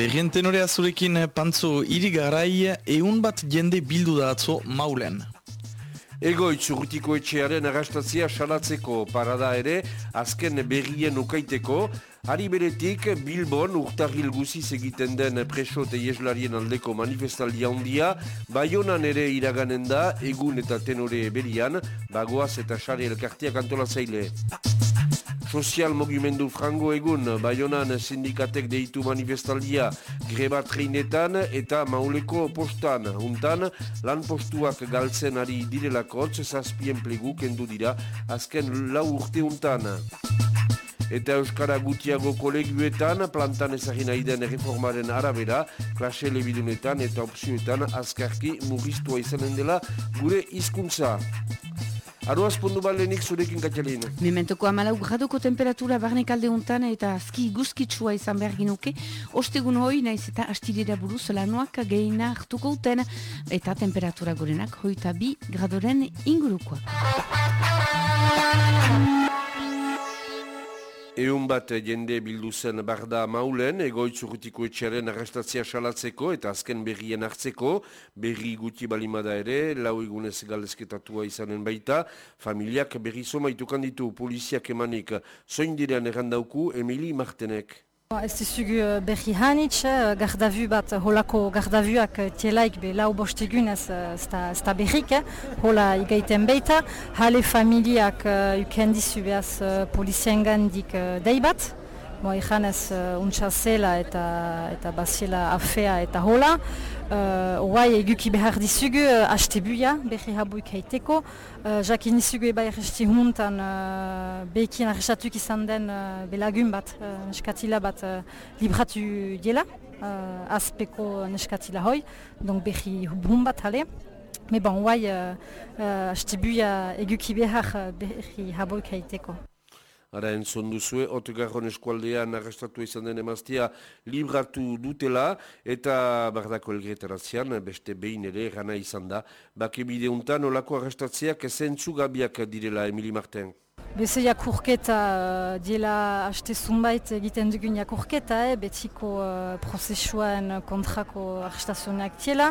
Berrien tenorea zurekin pantzo irigarai eun bat jende bildu da atzo maulen. Egoitz urrutiko etxearen arrastatzia salatzeko parada ere, azken berrien ukaiteko, Ari beretik, Bilbon urtarril guziz egiten den preso teieslarien aldeko manifestaldia handia, Bayonan ere iraganen da, egun eta tenore berian, bagoaz eta sare elkartiak antolatzaile. Sozial mogimendu frango egun, Bayonan sindikatek deitu manifestaldia greba treinetan eta mauleko postan. Untan, lan postuak galtzen ari direlakotz, zazpien plegu kendu dira, azken lau urte untan. Eta Euskara Gutiago kolegioetan, plantan ezagin aiden reformaren arabera, klase lebidunetan eta opzioetan azkarki murriztua izanen dela gure hizkuntza. Aroaz pondu balenik zurekin katxalin. Mementoko amalau graduko temperatura barnek alde untan eta azki guzkitsua izan behar ginuke. Ostegun hoi naiz eta astirira buruz lanuak geina hartuko uten eta temperatura gorenak hoita bi gradoren ingurukoak. Eun bat jende bildu zen barda maulen, egoitz urrutiko etxearen arrestatzea salatzeko eta azken berrien hartzeko, berri guti balimada ere, lau egunez galezketatua izanen baita, familiak berri somaitukan ditu poliziak emanik, zoin direan errandauku Emili Martenek. Ez dizugu uh, berri hanitz, uh, gardavu bat, uh, holako gardavuak tielaik be lau bostegun ez da berrik, hola igaiten beita. Hale familiak uken dizu behaz poliziengan dik deibat, Bo, Ikan ez uh, zela eta, eta bazela afea eta hola. Uh, Oai eguki behar dizugu, uh, haste buia, berri habuik haiteko. Uh, Jakin dizugu eba erresti huntan, uh, bekin arrestatuk izan den uh, belagun bat, uh, neskatila bat uh, libratu diela, uh, azpeko neskatila hoi, donk berri hubun bat hale. Me bon, oai, uh, uh, haste buia eguki behar berri habuik haiteko. Ara entzon duzue, Otegarron eskualdean arrestatu izan den emaztia libratu dutela eta bardako elgretaratzean beste behin ere gana izan da. Bake bideuntan olako arrestatzeak zentzu gabiak direla Emili Marten. Beze jakurketa uh, diela haste zunbait egiten dugun jakurketa, eh, betiko uh, prozesuen kontrako arrestazionak tiela,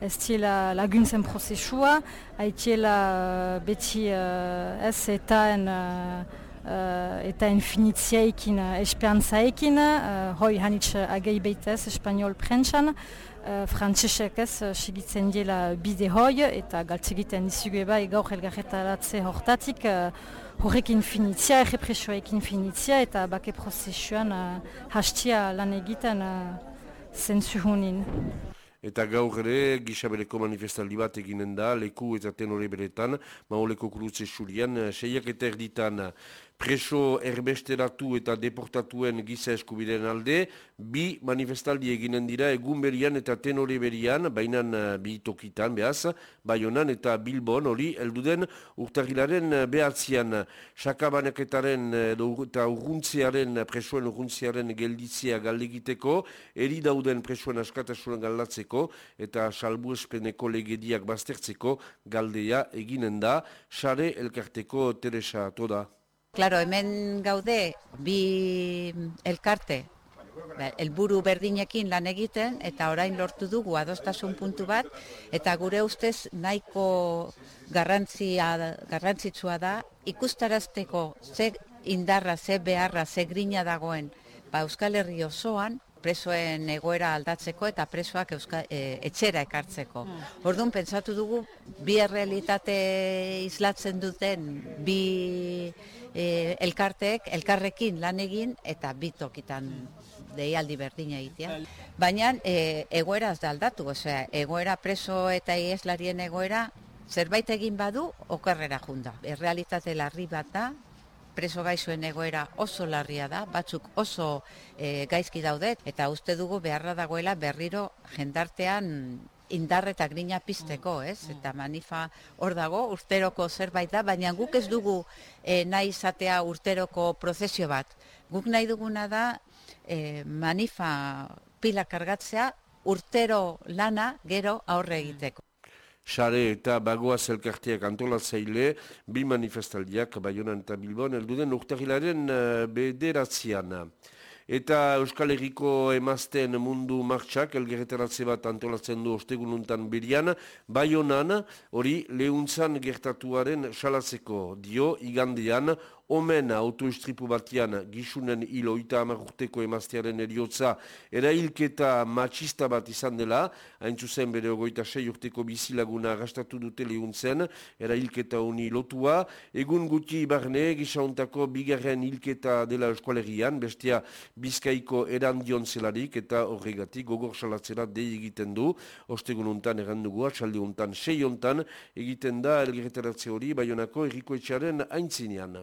ez tiela laguntzen prozesua, haitiela uh, beti uh, ez eta uh, eta infinitziaikin uh, esperantzaekin, uh, hoi hanitz agei beitez espanol prentsan, uh, frantzesek ez uh, sigitzen diela bide hoi eta galtzegiten dizugu eba gaur elgarretaratze hortatik uh, horrek infinitzia, errepresioek infinitzia eta bake prozesuan uh, hastia lan egiten uh, zentzuhunin. Eta gaur ere, gisabeleko manifestaldi bat eginen da, leku eta tenore beretan, maoleko kurutze xurian, seiak eta erditan preso erbesteratu eta deportatuen giza eskubideen alde, bi manifestaldi eginen dira egun berian eta tenore berian, bainan eh, bi tokitan behaz, baionan eta bilbon hori elduden urtagilaren eh, behatzean sakabaneketaren eh, eta urruntzearen, presoen urruntzearen gelditzea galdegiteko, eri dauden presoen askatasunan galdatzeko eta salbu espeneko legediak baztertzeko galdea eginen da, sare elkarteko Teresa Toda. Claro, hemen gaude bi elkarte ba, helburu berdinekin lan egiten eta orain lortu dugu adostasun puntu bat eta gure ustez nahiko garrantzia garrantzitsua da ikustarazteko ze indarra, ze beharra, ze grina dagoen ba Euskal Herri osoan presoen egoera aldatzeko eta presoak euska, e, etxera ekartzeko. Hmm. Orduan pentsatu dugu bi errealitate islatzen duten bi e, elkarteek elkarrekin lan egin eta bitokitan deialdi berdina egitea. Baina e, egoera ez da aldatu, osea, egoera preso eta ieslarien egoera zerbait egin badu okerrera junda. Errealitate larri bat da, preso gaizuen egoera oso larria da, batzuk oso e, gaizki daude, eta uste dugu beharra dagoela berriro jendartean indar eta grina pizteko, mm. ez? Mm. Eta manifa hor dago, urteroko zerbait da, baina guk ez dugu e, nahi izatea urteroko prozesio bat. Guk nahi duguna da e, manifa pila kargatzea urtero lana gero aurre egiteko. Sare eta bagoa zelkartiak antolatzaile, bi manifestaldiak, Bayonan eta Bilbon, elduden urtahilaren uh, bederatzean. Eta Euskal Herriko emazten mundu martxak, elgerretaratze bat antolatzen du ostegununtan berian, bai honan, hori lehuntzan gertatuaren salatzeko dio, igandean, omen autoestripu batian gisunen hilo eta amarrurteko emaztearen eriotza erailketa machista bat izan dela, hain zuzen bere ogoita sei urteko bizilaguna gastatu dute lehuntzen, erailketa honi lotua, egun guti barne gisauntako bigarren hilketa dela eskualerian, bestia bizkaiko erandion zelarik eta horregatik gogor salatzera dei egiten du, ostegun untan errandugu, atxalde untan, sei untan, egiten da elgeretaratze hori, baionako errikoetxearen aintzinean.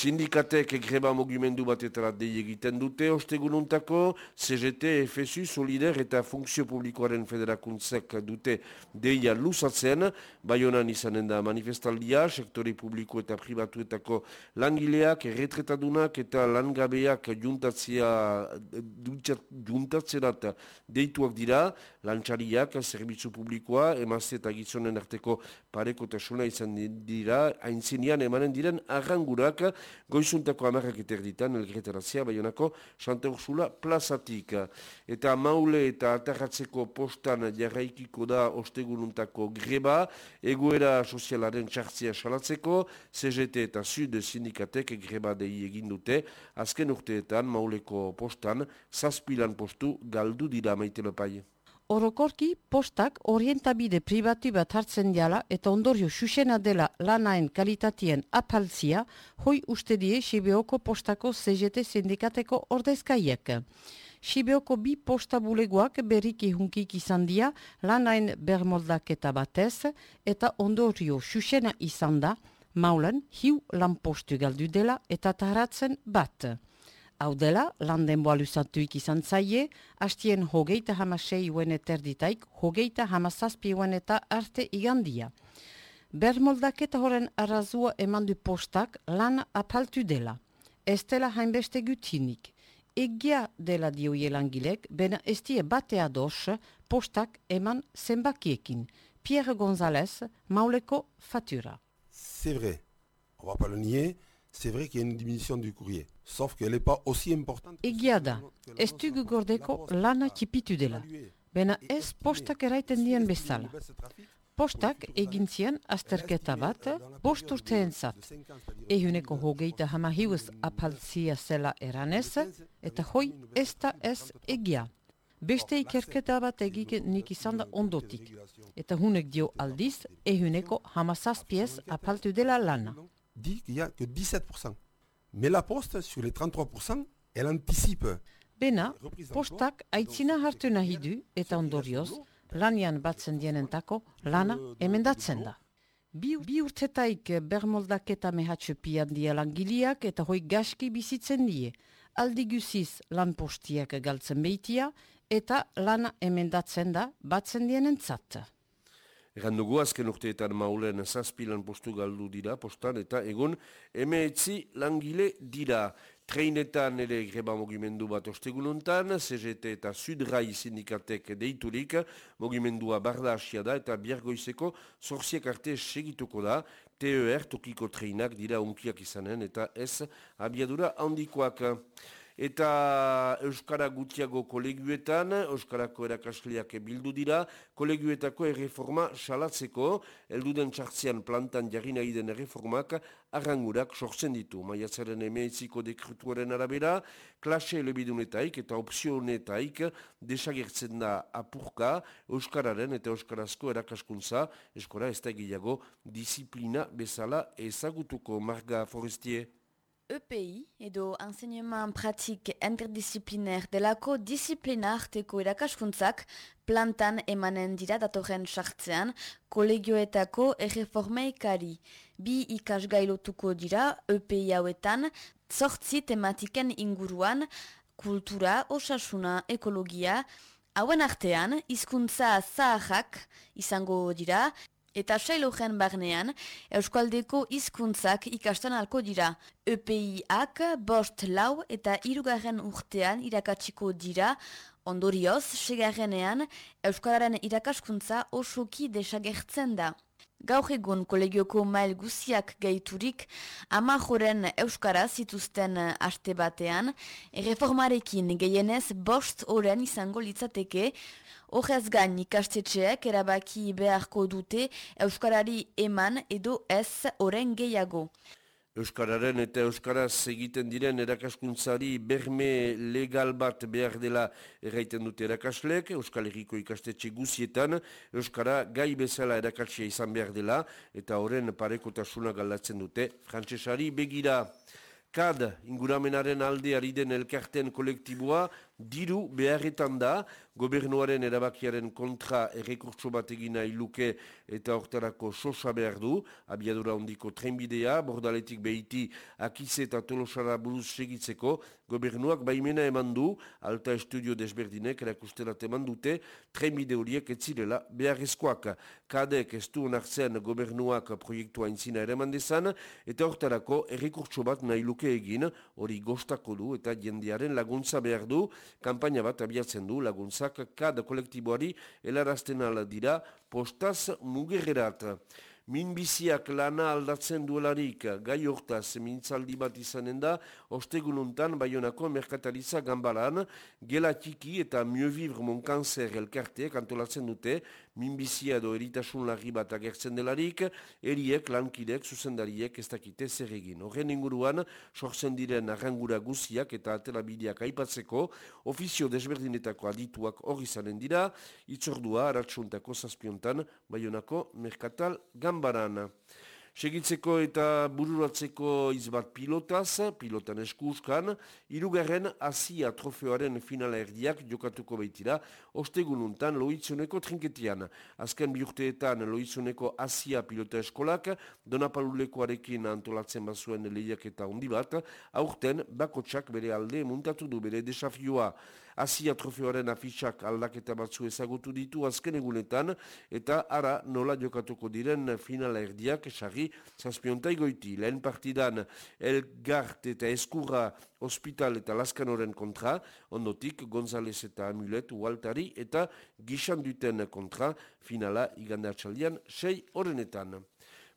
Sindikatek greba mugimendu batetara dei egiten dute, ostegununtako CGT, FSU, Solider eta Funkzio Publikoaren Federakuntzek dute deia luzatzen, baionan izanen da manifestaldia, sektore publiko eta pribatuetako langileak, erretretadunak eta langabeak juntatzea, juntatzerat deituak dira, lantxariak, zerbitzu publikoa, emazte eta gizonen arteko parekotasuna izan dira, haintzinean emanen diren arrangurak, goizuntako amarrak eterditan, elgretarazia, baionako Santa Ursula plazatik. Eta maule eta atarratzeko postan jarraikiko da ostegununtako greba, egoera sozialaren txartzia salatzeko, CGT eta Sud sindikatek greba dei egin dute, azken urteetan mauleko postan, zazpilan postu galdu dira maitelo pai. Orokorki, postak orientabide pribati bat hartzen diala eta ondorio susena dela lanaen kalitatien apaltzia, hoi uste die Sibeoko postako CGT sindikateko ordezkaiek. Sibeoko bi posta bulegoak berriki hunkik izan dia lanaen bermoldaketa batez eta ondorio susena izan da, maulen hiu lan postu galdu dela eta taratzen bat. Hau dela, lan denboa luzatuik izan zaie, hastien hogeita hamasei uen eterditaik, hogeita hamazazpi uen eta arte igandia. Bermoldaketa horren arrazua eman du postak lan apaltu dela. Ez dela hainbeste gutinik. Egia dela dioie langilek, bena ez die batea dos postak eman zenbakiekin. Pierre González, mauleko fatura. C'est vrai, on va pas le nier, c'est vrai qu'il y a une diminution du courrier. Egia da, ez dugu gordeko lana txipitu dela. Bena ez postak eraiten dien bezala. Postak egin zien azterketa bat, bost urteen zat. Ehuneko hogeita hama hiuz apaltzia zela eranez, eta hoi ez da ez egia. Beste ikerketa bat egik nik izan da ondotik. Eta hunek dio aldiz, ehuneko hama zazpiez apaltu dela lana. dit qu'il n'y a que 17%. Mais la Poste, sur les 33%, elle anticipe. Bena, postak aitzina hartu nahi du eta ondorioz, lanian batzen dienentako lana emendatzen da. Bi, bi urtetaik bermoldaketa mehatxu pian dia langiliak eta hoi gaski bizitzen die. Aldi guziz lan postiak galtzen behitia eta lana emendatzen da batzen dienentzat. Egan dugu azken urteetan maulen zazpilan postu galdu dira, postan, eta egun emeetzi langile dira. Treinetan ere greba mogimendu bat ostegununtan, CGT eta Sudrai sindikatek deiturik, mogimendua barda asia da eta biargoizeko zorziak arte segituko da, TER tokiko treinak dira unkiak izanen eta ez abiadura handikoak. Eta Euskara gutiago koleguetan, Euskarako erakasleak bildu dira, koleguetako erreforma salatzeko, elduden txartzean plantan jarri nahi den erreformak arrangurak sortzen ditu. Maiatzaren emeetziko dekrutuaren arabera, klase elebidunetaik eta opzionetaik desagertzen da apurka Euskararen eta Euskarazko erakaskuntza, eskora ez da gehiago disiplina bezala ezagutuko Marga Forestier. EPI edo enseignement pratik interdisciplinaire delako disiplina arteko erakaskuntzak plantan emanen dira datorren sartzean kolegioetako erreformeikari. Bi ikasgailotuko dira EPI hauetan zortzi tematiken inguruan kultura, osasuna, ekologia, hauen artean hizkuntza zaharrak izango dira Eta sailogen barnean, Euskaldeko hizkuntzak ikastan alko dira. EPI-ak bost lau eta irugarren urtean irakatsiko dira, ondorioz, segarrenean, Euskalaren irakaskuntza osoki desagertzen da. Gaur egun kolegioko mail guziak gaiturik, ama joren Euskara zituzten aste batean, reformarekin gehienez bost oren izango litzateke, Horrez gain ikastetxeak erabaki beharko dute Euskarari eman edo ez oren gehiago. Euskararen eta Euskaraz egiten diren erakaskuntzari berme legal bat behar dela erraiten dute erakaslek, Euskal Herriko ikastetxe guzietan, Euskara gai bezala erakatsia izan behar dela, eta horren parekotasuna galdatzen dute, frantsesari begira. Kad inguramenaren alde ari den elkarten kolektiboa diru beharretan da, gobernuaren erabakiaren kontra errekurtso bat egina iluke eta hortarako sosa behar du, abiadura ondiko trenbidea, bordaletik behiti akize eta tolosara buruz segitzeko, gobernuak baimena eman du, alta estudio desberdinek erakusterat eman dute, trenbide horiek etzirela beharrezkoak. Kadek ez du onartzen gobernuak proiektua intzina ere mandezan, eta hortarako errekurtso bat nahi luke egin, hori gostako du eta jendearen laguntza behar du, kampaina bat abiatzen du laguntzak kad kolektiboari helarazten ala dira postaz mugerrerat. Minbiziak lana aldatzen duelarik gai hortaz mintzaldi bat izanen da, ostegununtan Bayonako merkatariza gambaran, gela txiki eta Mieux Vivre Mon Cancer elkarteek antolatzen dute, minbizia edo eritasun larri bat agertzen delarik, eriek, lankidek, zuzendariek ez dakite zer egin. Horren inguruan, sortzen diren arrangura guziak eta atelabideak aipatzeko, ofizio desberdinetako adituak hori zanen dira, itzordua, aratsuntako zazpiontan, Bayonako merkatal gambaran. Segitzeko eta bururatzeko izbat pilotaz, pilotan eskuskan, irugarren Asia trofeoaren finala erdiak jokatuko behitira, ostegununtan loitzuneko trinketian. Azken bihurteetan loitzuneko Asia pilota eskolak, donapalulekoarekin antolatzen bazuen lehiak eta bat, aurten bakotsak bere alde muntatu du bere desafioa. Asia trofeoaren afitsak aldaketa batzu ezagutu ditu azken egunetan eta ara nola jokatuko diren finala erdiak esarri zazpiontai goiti. Lehen partidan Elgart eta Eskurra hospital eta Laskanoren kontra, ondotik González eta Amulet Ualtari eta Gixan duten kontra finala igande atxaldian sei horrenetan.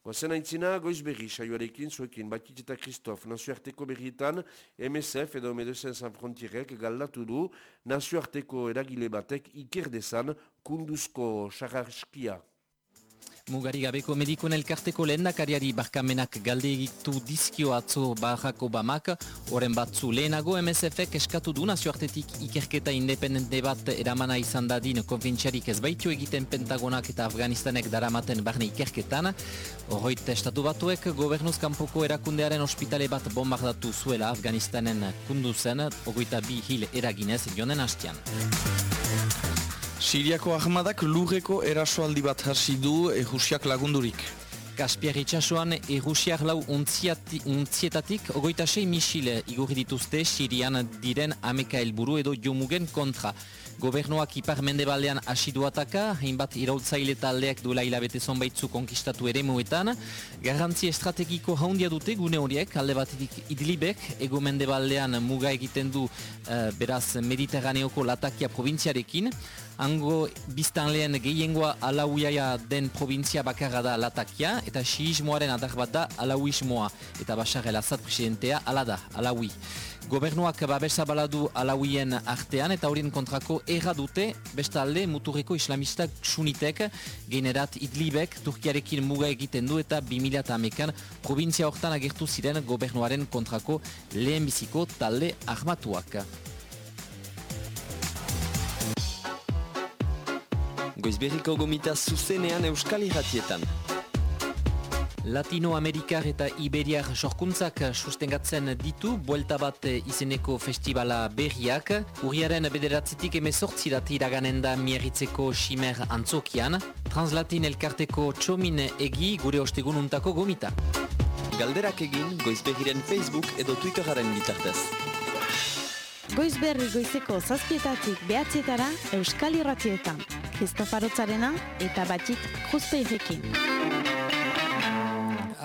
Gozen aintzina, goiz berri, saioarekin, zuekin, Batit eta Kristof, nazioarteko berrietan, MSF edo Medecins San Frontierek galdatu du, nazioarteko eragile batek ikerdezan kunduzko xarraskia. Mugari gabeko medikuen elkarteko lehendakariari barkamenak galde egitu dizkio atzo Barack Obamak, oren batzu lehenago MSF-ek eskatu du nazioartetik ikerketa independente bat eramana izan dadin konfintxarik ez baitu egiten Pentagonak eta Afganistanek daramaten barne ikerketan. Horroit estatu batuek gobernuz erakundearen ospitale bat bombardatu zuela Afganistanen kunduzen, ogoita bi hil eraginez jonen hastian. Siriako ahmadak lurreko erasoaldi bat hasi du ehusiak lagundurik. Kaspiar itxasuan ehusiak lau untzietatik ogoita sei misile igurri dituzte Sirian diren ameka helburu edo jomugen kontra. Gobernuak ipar mendebaldean asiduataka, hainbat irautzaile taldeak duela hilabete zonbaitzu konkistatu ere muetan. Garrantzi estrategiko haundia dute gune horiek, alde batetik idlibek, ego mendebaldean muga egiten du uh, beraz mediterraneoko latakia provintziarekin. Hango biztan lehen gehiengoa alauiaia den provintzia bakarra da latakia, eta xiismoaren adar bat da alauismoa, eta basar elazat presidentea ala da, alaui. Gobernuak babesa baladu alauien artean eta horien kontrako erra dute bestalde muturreko islamistak sunitek generat idlibek Turkiarekin muga egiten du eta 2008an provintzia hortan agertu ziren gobernuaren kontrako lehenbiziko talde armatuak. Goizberriko gomita zuzenean euskal irratietan. Latinoamerikar eta Iberiar sorkuntzak sustengatzen ditu buelta bat izeneko festivala berriak. Urriaren bederatzetik emezortzirat iraganen da mieritzeko Ximer Antzokian. Translatin elkarteko txomin egi gure ostegununtako gomita. Galderak egin goizbegiren Facebook edo Twitteraren bitartez. Goizberri goizeko zazpietatik behatzietara Euskal Irratietan. Kristofarotzarena eta batik juzpeirekin.